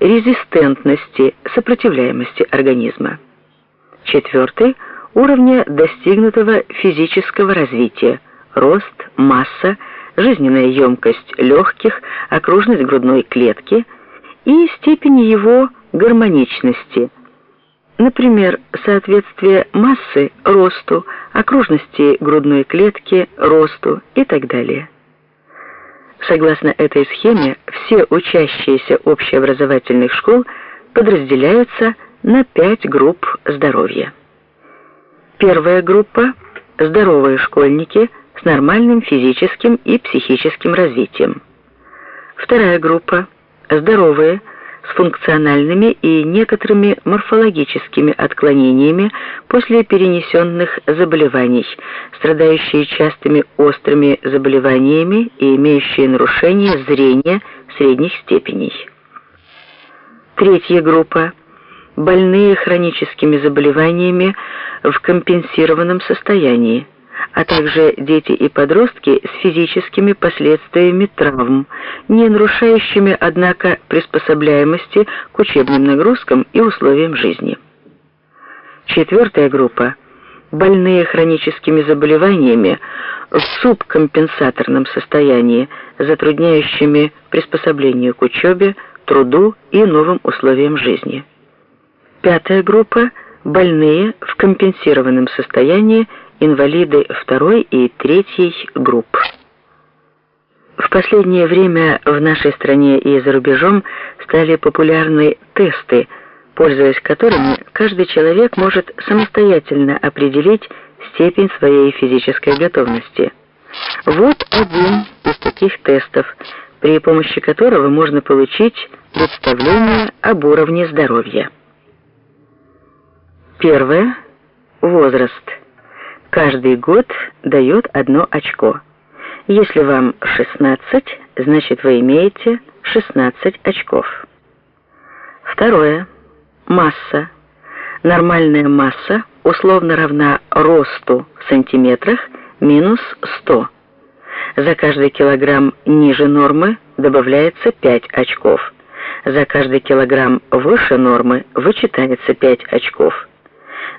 резистентности, сопротивляемости организма. Четвертый – уровня достигнутого физического развития, рост, масса, жизненная емкость легких, окружность грудной клетки и степени его гармоничности. Например, соответствие массы росту, окружности грудной клетки росту и так далее. Согласно этой схеме, все учащиеся общеобразовательных школ подразделяются на пять групп здоровья. Первая группа – здоровые школьники с нормальным физическим и психическим развитием. Вторая группа – здоровые – с функциональными и некоторыми морфологическими отклонениями после перенесенных заболеваний, страдающие частыми острыми заболеваниями и имеющие нарушение зрения средних степеней. Третья группа – больные хроническими заболеваниями в компенсированном состоянии, а также дети и подростки с физическими последствиями травм, не нарушающими, однако, приспособляемости к учебным нагрузкам и условиям жизни. Четвертая группа – больные хроническими заболеваниями в субкомпенсаторном состоянии, затрудняющими приспособление к учебе, труду и новым условиям жизни. Пятая группа – больные в компенсированном состоянии инвалиды второй и третьей групп. В последнее время в нашей стране и за рубежом стали популярны тесты, пользуясь которыми каждый человек может самостоятельно определить степень своей физической готовности. Вот один из таких тестов, при помощи которого можно получить представление об уровне здоровья. Первое. Возраст каждый год дает одно очко. Если вам 16, значит вы имеете 16 очков. Второе. Масса. Нормальная масса условно равна росту в сантиметрах минус 100. За каждый килограмм ниже нормы добавляется 5 очков. За каждый килограмм выше нормы вычитается 5 очков.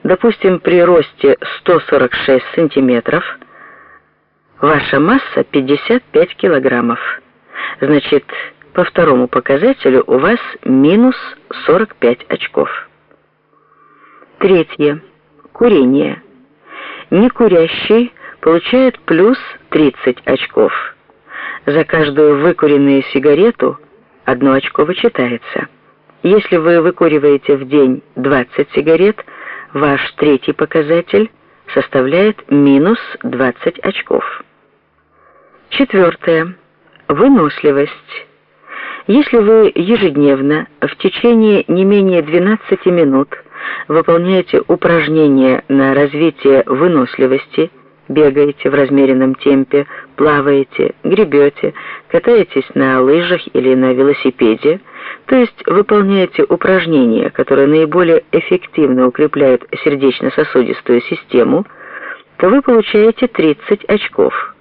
Допустим, при росте 146 сантиметров ваша масса 55 килограммов. Значит, по второму показателю у вас минус 45 очков. Третье. Курение. Некурящий получает плюс 30 очков. За каждую выкуренную сигарету одно очко вычитается. Если вы выкуриваете в день 20 сигарет – ваш третий показатель составляет минус 20 очков. Четвертое. Выносливость. Если вы ежедневно в течение не менее 12 минут выполняете упражнения на развитие выносливости, бегаете в размеренном темпе, плаваете, гребете, катаетесь на лыжах или на велосипеде, то есть выполняете упражнения, которые наиболее эффективно укрепляют сердечно-сосудистую систему, то вы получаете 30 очков.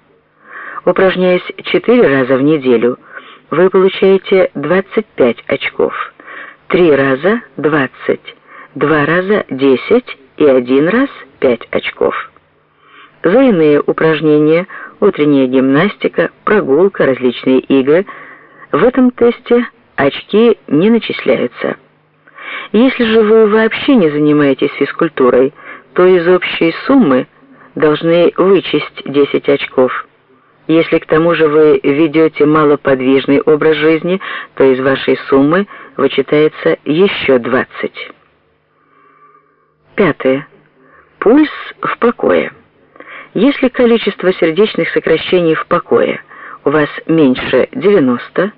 Упражняясь 4 раза в неделю, вы получаете 25 очков. 3 раза 20, 2 раза 10 и 1 раз 5 очков. Иные упражнения, утренняя гимнастика, прогулка, различные игры, в этом тесте очки не начисляются. Если же вы вообще не занимаетесь физкультурой, то из общей суммы должны вычесть 10 очков. Если к тому же вы ведете малоподвижный образ жизни, то из вашей суммы вычитается еще 20. Пятое. Пульс в покое. Если количество сердечных сокращений в покое у вас меньше 90,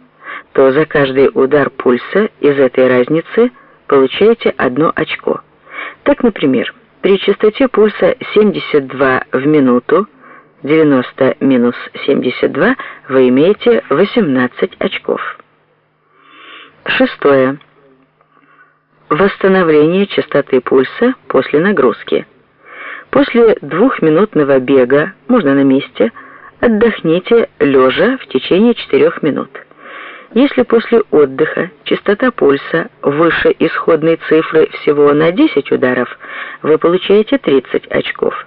то за каждый удар пульса из этой разницы получаете одно очко. Так, например, при частоте пульса 72 в минуту, 90 минус 72, вы имеете 18 очков. Шестое. Восстановление частоты пульса после нагрузки. После двухминутного бега, можно на месте, отдохните лежа в течение 4 минут. Если после отдыха частота пульса выше исходной цифры всего на 10 ударов, вы получаете 30 очков.